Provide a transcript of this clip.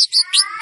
Psst, psst, psst.